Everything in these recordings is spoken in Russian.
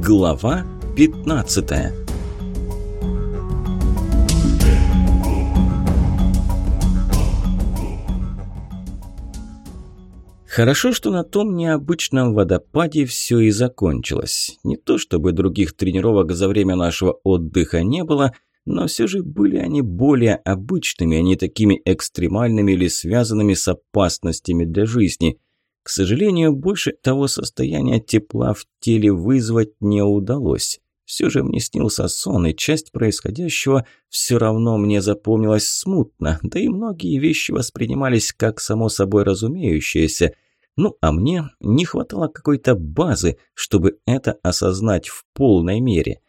Глава 15 Хорошо, что на том необычном водопаде все и закончилось. Не то чтобы других тренировок за время нашего отдыха не было, но все же были они более обычными, а не такими экстремальными или связанными с опасностями для жизни. К сожалению, больше того состояния тепла в теле вызвать не удалось. Все же мне снился сон, и часть происходящего все равно мне запомнилась смутно, да и многие вещи воспринимались как само собой разумеющиеся – ну, а мне не хватало какой-то базы, чтобы это осознать в полной мере.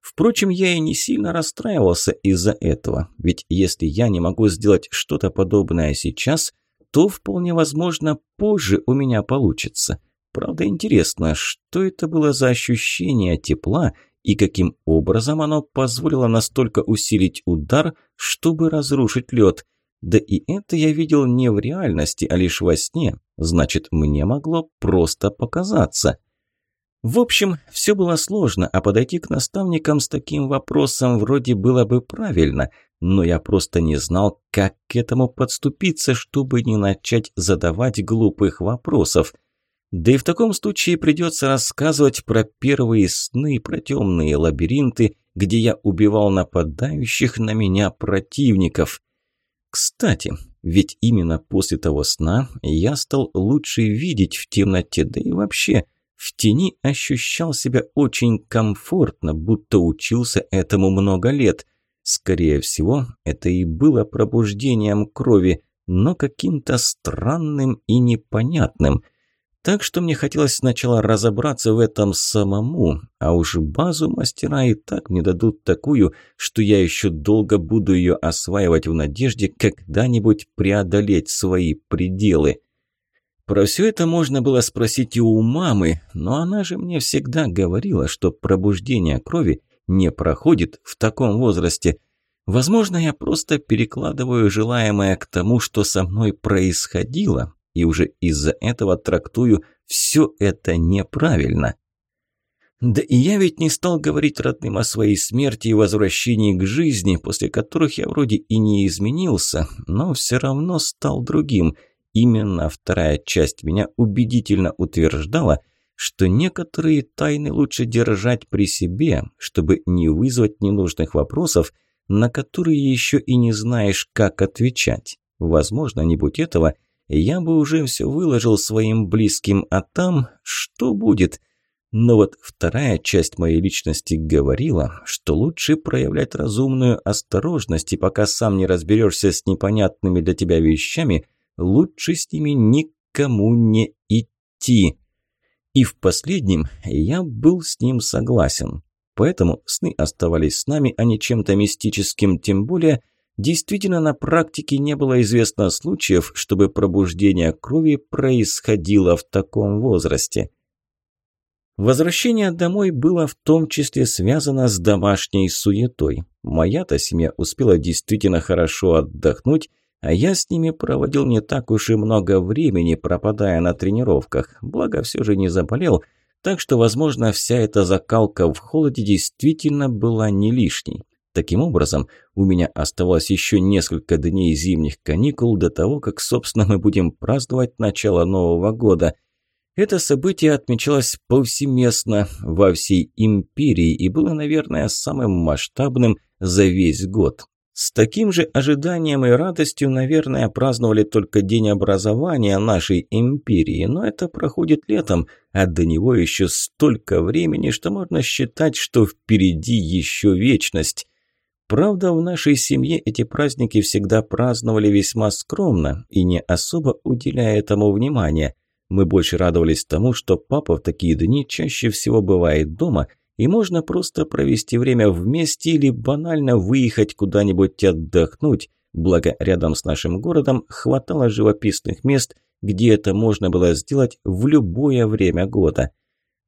Впрочем, я и не сильно расстраивался из-за этого, ведь если я не могу сделать что-то подобное сейчас, то вполне возможно позже у меня получится. Правда, интересно, что это было за ощущение тепла и каким образом оно позволило настолько усилить удар, чтобы разрушить лед. Да и это я видел не в реальности, а лишь во сне. Значит, мне могло просто показаться. В общем, все было сложно, а подойти к наставникам с таким вопросом вроде было бы правильно, но я просто не знал, как к этому подступиться, чтобы не начать задавать глупых вопросов. Да и в таком случае придется рассказывать про первые сны, про темные лабиринты, где я убивал нападающих на меня противников. Кстати, ведь именно после того сна я стал лучше видеть в темноте, да и вообще в тени ощущал себя очень комфортно, будто учился этому много лет. Скорее всего, это и было пробуждением крови, но каким-то странным и непонятным. Так что мне хотелось сначала разобраться в этом самому, а уж базу мастера и так мне дадут такую, что я еще долго буду ее осваивать в надежде когда-нибудь преодолеть свои пределы. Про все это можно было спросить и у мамы, но она же мне всегда говорила, что пробуждение крови не проходит в таком возрасте. Возможно, я просто перекладываю желаемое к тому, что со мной происходило, и уже из-за этого трактую все это неправильно. Да и я ведь не стал говорить родным о своей смерти и возвращении к жизни, после которых я вроде и не изменился, но все равно стал другим. Именно вторая часть меня убедительно утверждала, что некоторые тайны лучше держать при себе, чтобы не вызвать ненужных вопросов, на которые еще и не знаешь, как отвечать. Возможно, не будь этого – я бы уже все выложил своим близким, а там что будет? Но вот вторая часть моей личности говорила, что лучше проявлять разумную осторожность, и пока сам не разберешься с непонятными для тебя вещами, лучше с ними никому не идти. И в последнем я был с ним согласен. Поэтому сны оставались с нами, а не чем-то мистическим, тем более – Действительно, на практике не было известно случаев, чтобы пробуждение крови происходило в таком возрасте. Возвращение домой было в том числе связано с домашней суетой. Моя-то семья успела действительно хорошо отдохнуть, а я с ними проводил не так уж и много времени, пропадая на тренировках. Благо, все же не заболел, так что, возможно, вся эта закалка в холоде действительно была не лишней. Таким образом, у меня оставалось еще несколько дней зимних каникул до того, как, собственно, мы будем праздновать начало Нового года. Это событие отмечалось повсеместно во всей империи и было, наверное, самым масштабным за весь год. С таким же ожиданием и радостью, наверное, праздновали только день образования нашей империи, но это проходит летом, а до него еще столько времени, что можно считать, что впереди еще вечность. Правда, в нашей семье эти праздники всегда праздновали весьма скромно и не особо уделяя этому внимания. Мы больше радовались тому, что папа в такие дни чаще всего бывает дома, и можно просто провести время вместе или банально выехать куда-нибудь отдохнуть, благо рядом с нашим городом хватало живописных мест, где это можно было сделать в любое время года –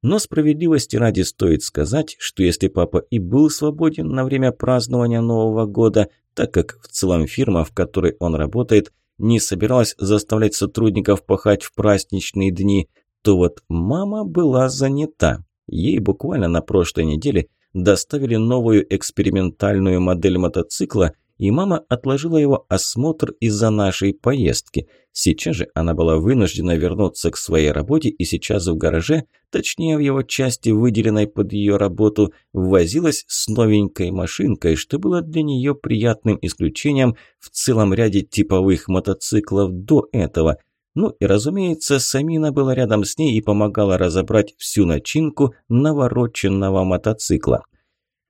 но справедливости ради стоит сказать, что если папа и был свободен на время празднования Нового года, так как в целом фирма, в которой он работает, не собиралась заставлять сотрудников пахать в праздничные дни, то вот мама была занята. Ей буквально на прошлой неделе доставили новую экспериментальную модель мотоцикла – и мама отложила его осмотр из-за нашей поездки. Сейчас же она была вынуждена вернуться к своей работе и сейчас в гараже, точнее в его части, выделенной под ее работу, возилась с новенькой машинкой, что было для нее приятным исключением в целом ряде типовых мотоциклов до этого. Ну и, разумеется, Самина была рядом с ней и помогала разобрать всю начинку навороченного мотоцикла.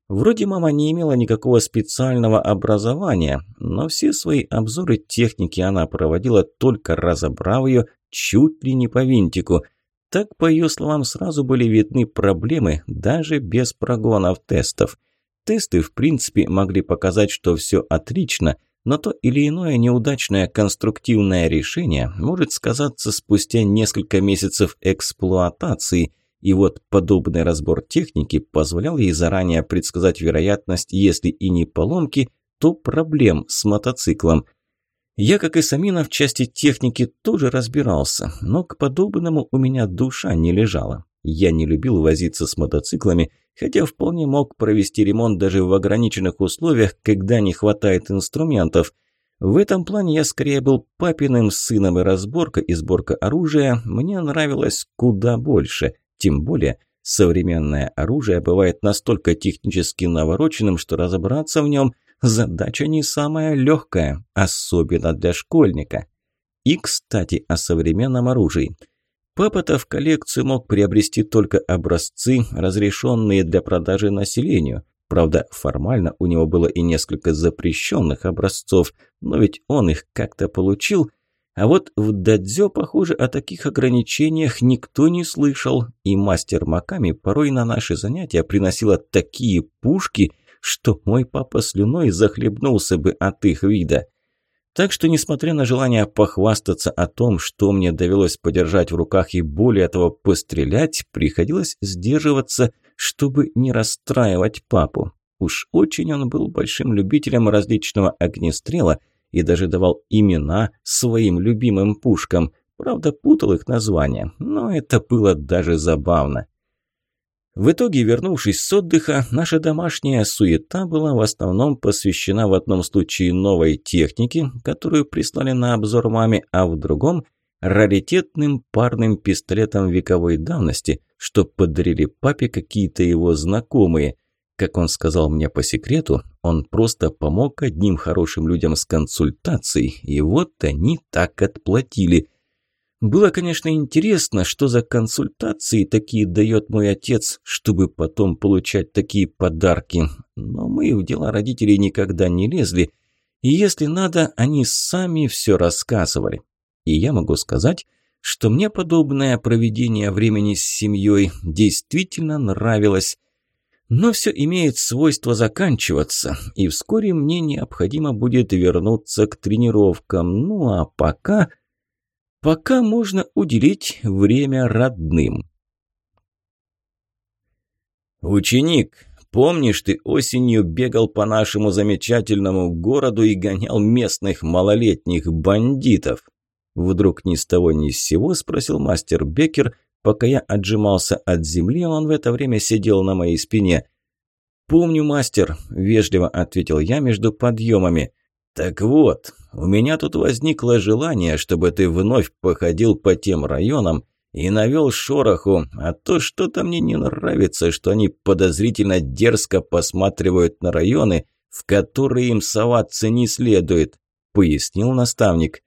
Вроде мама не имела никакого специального образования, но все свои обзоры техники она проводила только разобрав ее чуть ли не по винтику. Так, по ее словам, сразу были видны проблемы, даже без прогонов тестов. Тесты, в принципе, могли показать, что все отлично, но то или иное неудачное конструктивное решение может сказаться спустя несколько месяцев эксплуатации – и вот подобный разбор техники позволял ей заранее предсказать вероятность, если и не поломки, то проблем с мотоциклом. Я, как и Самина, в части техники тоже разбирался, но к подобному у меня душа не лежала. Я не любил возиться с мотоциклами, хотя вполне мог провести ремонт даже в ограниченных условиях, когда не хватает инструментов. В этом плане я скорее был папиным сыном, и разборка и сборка оружия мне нравилось куда больше – тем более, современное оружие бывает настолько технически навороченным, что разобраться в нем задача не самая легкая, особенно для школьника. И, кстати, о современном оружии. Папа-то в коллекцию мог приобрести только образцы, разрешенные для продажи населению. Правда, формально у него было и несколько запрещенных образцов, но ведь он их как-то получил – а вот в дадзё, похоже, о таких ограничениях никто не слышал, и мастер Маками порой на наши занятия приносила такие пушки, что мой папа слюной захлебнулся бы от их вида. Так что, несмотря на желание похвастаться о том, что мне довелось подержать в руках и более того пострелять, приходилось сдерживаться, чтобы не расстраивать папу. Уж очень он был большим любителем различного огнестрела – и даже давал имена своим любимым пушкам. Правда, путал их названия, но это было даже забавно. В итоге, вернувшись с отдыха, наша домашняя суета была в основном посвящена в одном случае новой технике, которую прислали на обзор маме, а в другом – раритетным парным пистолетом вековой давности, что подарили папе какие-то его знакомые. Как он сказал мне по секрету, он просто помог одним хорошим людям с консультацией, и вот они так отплатили. Было, конечно, интересно, что за консультации такие дает мой отец, чтобы потом получать такие подарки, но мы в дела родителей никогда не лезли, и если надо, они сами все рассказывали. И я могу сказать, что мне подобное проведение времени с семьей действительно нравилось, но все имеет свойство заканчиваться, и вскоре мне необходимо будет вернуться к тренировкам. Ну а пока... Пока можно уделить время родным. «Ученик, помнишь, ты осенью бегал по нашему замечательному городу и гонял местных малолетних бандитов?» Вдруг ни с того ни с сего спросил мастер Беккер, Пока я отжимался от земли, он в это время сидел на моей спине. «Помню, мастер», – вежливо ответил я между подъемами. «Так вот, у меня тут возникло желание, чтобы ты вновь походил по тем районам и навел шороху, а то что-то мне не нравится, что они подозрительно дерзко посматривают на районы, в которые им соваться не следует», – пояснил наставник.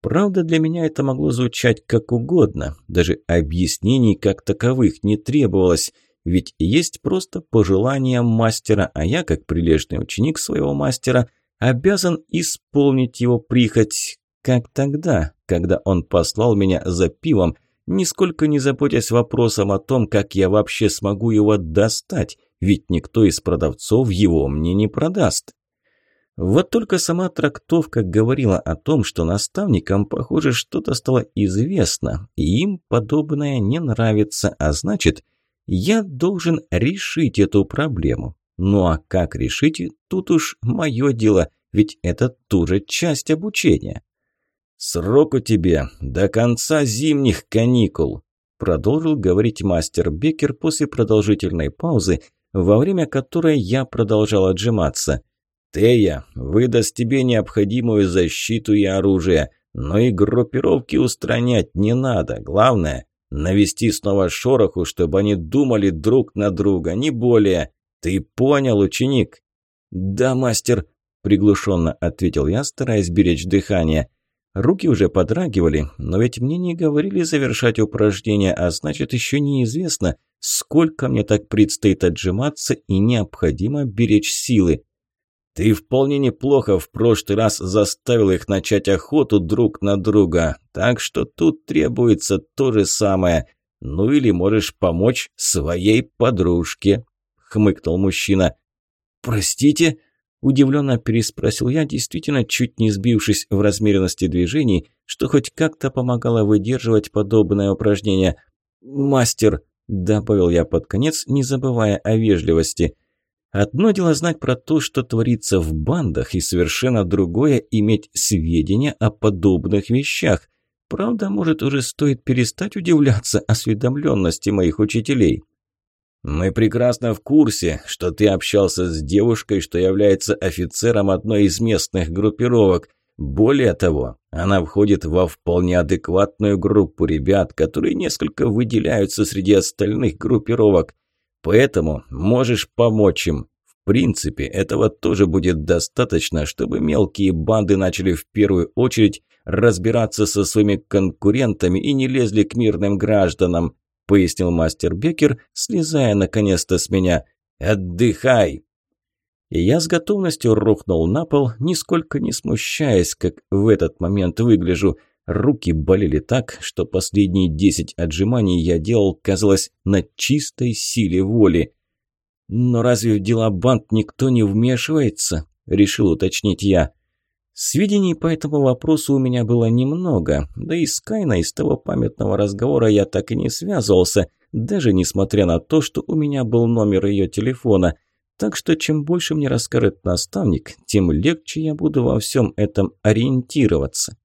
Правда, для меня это могло звучать как угодно, даже объяснений как таковых не требовалось, ведь есть просто пожелания мастера, а я, как прилежный ученик своего мастера, обязан исполнить его прихоть, как тогда, когда он послал меня за пивом, нисколько не заботясь вопросом о том, как я вообще смогу его достать, ведь никто из продавцов его мне не продаст. Вот только сама трактовка говорила о том, что наставникам, похоже, что-то стало известно, и им подобное не нравится, а значит, я должен решить эту проблему. Ну а как решить, тут уж мое дело, ведь это тоже часть обучения. «Срок у тебя до конца зимних каникул», – продолжил говорить мастер Бекер после продолжительной паузы, во время которой я продолжал отжиматься. «Тея выдаст тебе необходимую защиту и оружие, но и группировки устранять не надо. Главное – навести снова шороху, чтобы они думали друг на друга, не более. Ты понял, ученик?» «Да, мастер», – приглушенно ответил я, стараясь беречь дыхание. Руки уже подрагивали, но ведь мне не говорили завершать упражнение, а значит еще неизвестно, сколько мне так предстоит отжиматься и необходимо беречь силы. Ты вполне неплохо в прошлый раз заставил их начать охоту друг на друга, так что тут требуется то же самое. Ну или можешь помочь своей подружке, хмыкнул мужчина. Простите, Удивленно переспросил я, действительно чуть не сбившись в размеренности движений, что хоть как-то помогало выдерживать подобное упражнение. «Мастер», – добавил я под конец, не забывая о вежливости. «Одно дело знать про то, что творится в бандах, и совершенно другое – иметь сведения о подобных вещах. Правда, может, уже стоит перестать удивляться осведомленности моих учителей». «Мы прекрасно в курсе, что ты общался с девушкой, что является офицером одной из местных группировок. Более того, она входит во вполне адекватную группу ребят, которые несколько выделяются среди остальных группировок. Поэтому можешь помочь им. В принципе, этого тоже будет достаточно, чтобы мелкие банды начали в первую очередь разбираться со своими конкурентами и не лезли к мирным гражданам. – пояснил мастер Бекер, слезая наконец-то с меня. «Отдыхай!» И я с готовностью рухнул на пол, нисколько не смущаясь, как в этот момент выгляжу. Руки болели так, что последние десять отжиманий я делал, казалось, на чистой силе воли. «Но разве в дела банд никто не вмешивается?» – решил уточнить я. Сведений по этому вопросу у меня было немного, да и с Кайной из того памятного разговора я так и не связывался, даже несмотря на то, что у меня был номер ее телефона. Так что чем больше мне расскажет наставник, тем легче я буду во всем этом ориентироваться.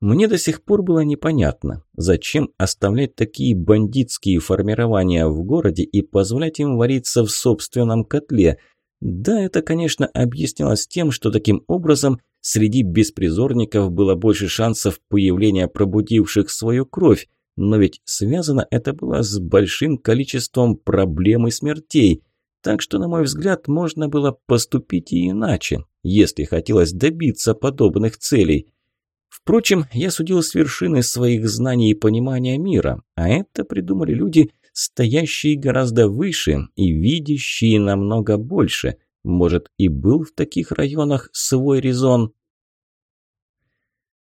Мне до сих пор было непонятно, зачем оставлять такие бандитские формирования в городе и позволять им вариться в собственном котле. Да, это, конечно, объяснялось тем, что таким образом Среди беспризорников было больше шансов появления пробудивших свою кровь, но ведь связано это было с большим количеством проблем и смертей. Так что, на мой взгляд, можно было поступить и иначе, если хотелось добиться подобных целей. Впрочем, я судил с вершины своих знаний и понимания мира, а это придумали люди, стоящие гораздо выше и видящие намного больше – может, и был в таких районах свой резон?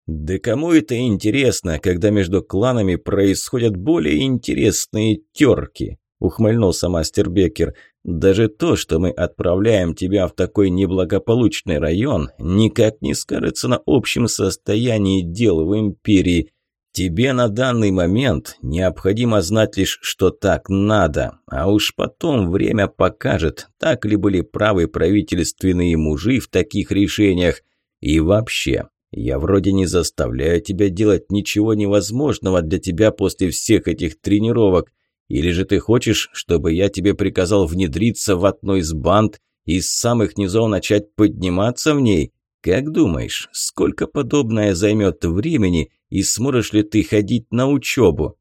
Да кому это интересно, когда между кланами происходят более интересные терки? Ухмыльнулся мастер Беккер. Даже то, что мы отправляем тебя в такой неблагополучный район, никак не скажется на общем состоянии дел в империи. Тебе на данный момент необходимо знать лишь, что так надо, а уж потом время покажет, так ли были правы правительственные мужи в таких решениях. И вообще, я вроде не заставляю тебя делать ничего невозможного для тебя после всех этих тренировок. Или же ты хочешь, чтобы я тебе приказал внедриться в одну из банд и с самых низов начать подниматься в ней? Как думаешь, сколько подобное займет времени и сможешь ли ты ходить на учебу?»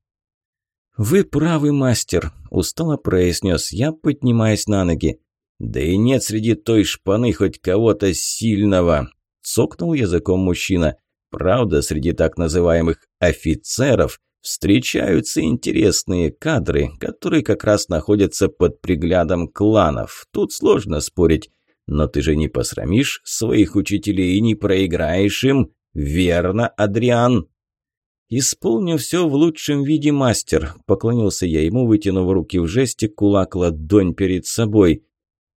«Вы правы, мастер», – устало произнес я, поднимаясь на ноги. «Да и нет среди той шпаны хоть кого-то сильного», – цокнул языком мужчина. «Правда, среди так называемых «офицеров» встречаются интересные кадры, которые как раз находятся под приглядом кланов. Тут сложно спорить. Но ты же не посрамишь своих учителей и не проиграешь им, верно, Адриан?» «Исполню все в лучшем виде, мастер», – поклонился я ему, вытянув руки в жесте, кулак ладонь перед собой.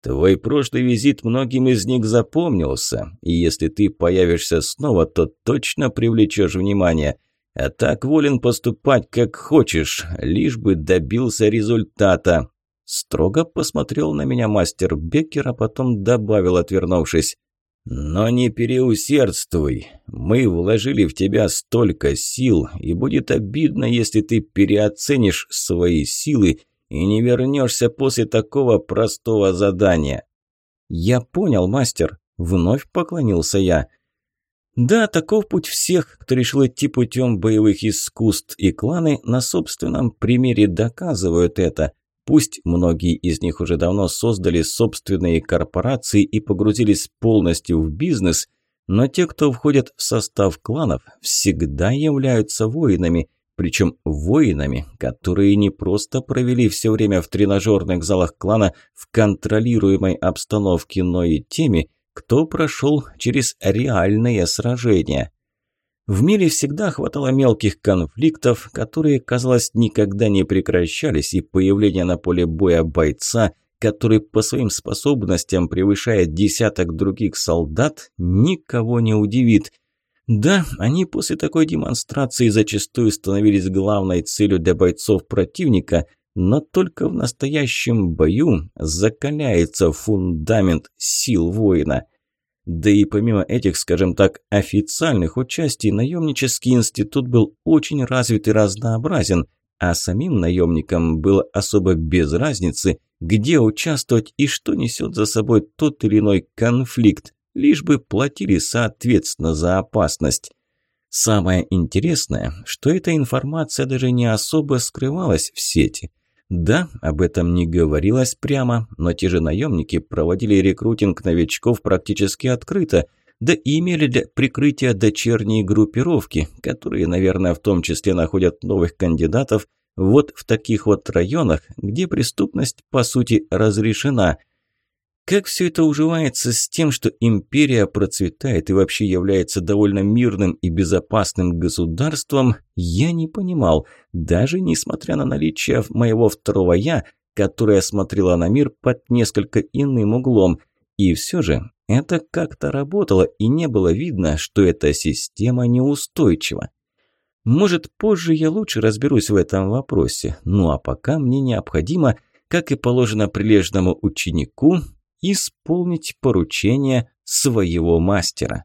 «Твой прошлый визит многим из них запомнился, и если ты появишься снова, то точно привлечешь внимание. А так волен поступать как хочешь, лишь бы добился результата. Строго посмотрел на меня мастер Беккер, а потом добавил, отвернувшись. Но не переусердствуй. Мы вложили в тебя столько сил, и будет обидно, если ты переоценишь свои силы и не вернешься после такого простого задания. Я понял, мастер. Вновь поклонился я. Да, таков путь всех, кто решил идти путем боевых искусств, и кланы на собственном примере доказывают это. Пусть многие из них уже давно создали собственные корпорации и погрузились полностью в бизнес, но те, кто входят в состав кланов, всегда являются воинами, причем воинами, которые не просто провели все время в тренажерных залах клана в контролируемой обстановке, но и теми, кто прошел через реальные сражения. В мире всегда хватало мелких конфликтов, которые, казалось, никогда не прекращались, и появление на поле боя бойца, который по своим способностям превышает десяток других солдат, никого не удивит. Да, они после такой демонстрации зачастую становились главной целью для бойцов противника, но только в настоящем бою закаляется фундамент сил воина. Да и помимо этих, скажем так, официальных участий, наемнический институт был очень развит и разнообразен, а самим наемникам было особо без разницы, где участвовать и что несет за собой тот или иной конфликт, лишь бы платили соответственно за опасность. Самое интересное, что эта информация даже не особо скрывалась в сети. Да, об этом не говорилось прямо, но те же наемники проводили рекрутинг новичков практически открыто, да и имели для прикрытия дочерние группировки, которые, наверное, в том числе находят новых кандидатов вот в таких вот районах, где преступность, по сути, разрешена – как все это уживается с тем, что империя процветает и вообще является довольно мирным и безопасным государством, я не понимал, даже несмотря на наличие моего второго «я», которое смотрело на мир под несколько иным углом. И все же это как-то работало, и не было видно, что эта система неустойчива. Может, позже я лучше разберусь в этом вопросе, ну а пока мне необходимо, как и положено прилежному ученику, исполнить поручение своего мастера.